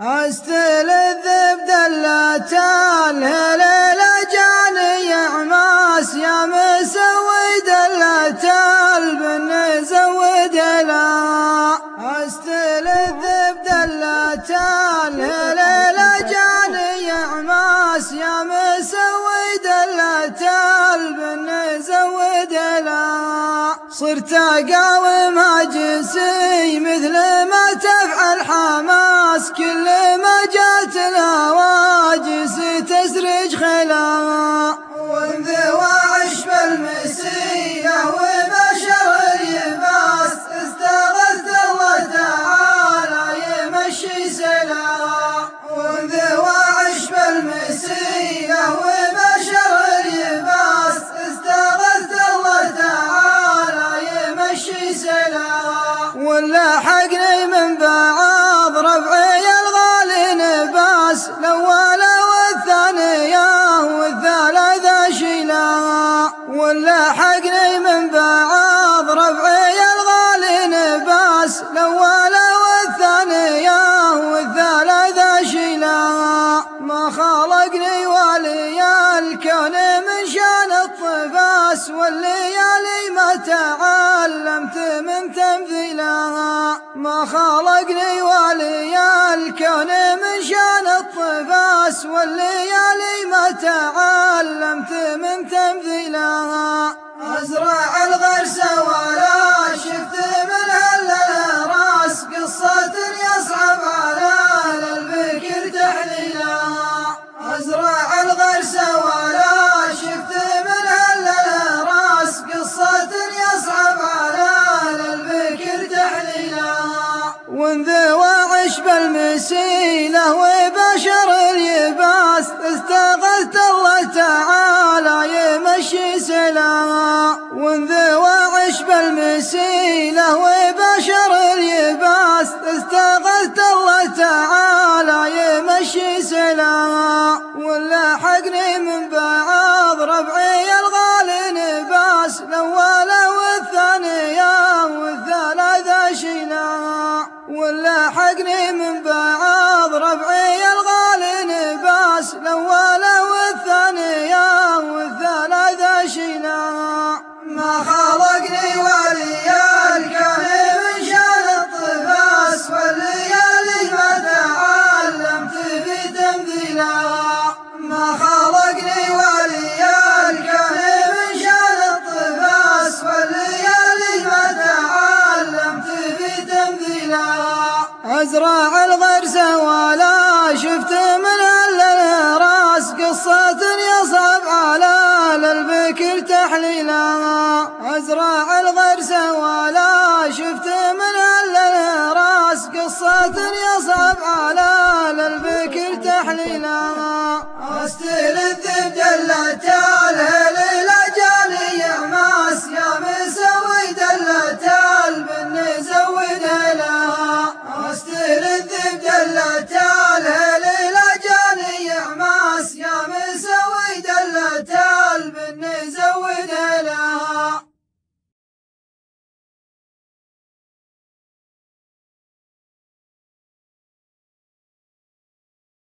استلذ بدلة الهليل جاني عماس يا مسوي دلة البن زود لا. استلذ بدلة الهليل جاني عماس يا مسوي دلة البن زود لا. صرت أقاوم جنسي مثل ما تفعل. كل ما جات الهواجس تسرج خلا. وانذوى عشب المسية وبشر اليباس استغث الله تعالى يمشي سلا. وانذوى عشب المسية وبشر اليباس استغث الله تعالى يمشي سلا. ولا حقني ولا حقني من بعض رفعي الغالي نباس الأول والثانية والثالثة شيلا. ما خلقني ولي الكون من شان الطفاس والليالي ما تعلمت من تمثيلها ما خلقني ولي الكون من شان الطفاس والليالي ما تعلمت من تمثيلها أزرع الغرس وانذوى عشب المسيلة وبشر اليباس استغثت الله تعالى يمشي سلاها ولا حقني من بعض ربعي الغالي نباس الأول والثانية والثالثة شيلها ولا حقني من بعض ربعي الغالي نباس الأول تمثيلها أزرع الغرس ولا شفت من الراس. قصة يصعب على الفكر تحليلها أزرع الغرس ولا شفت من الراس. قصة يصعب على الفكر بجلة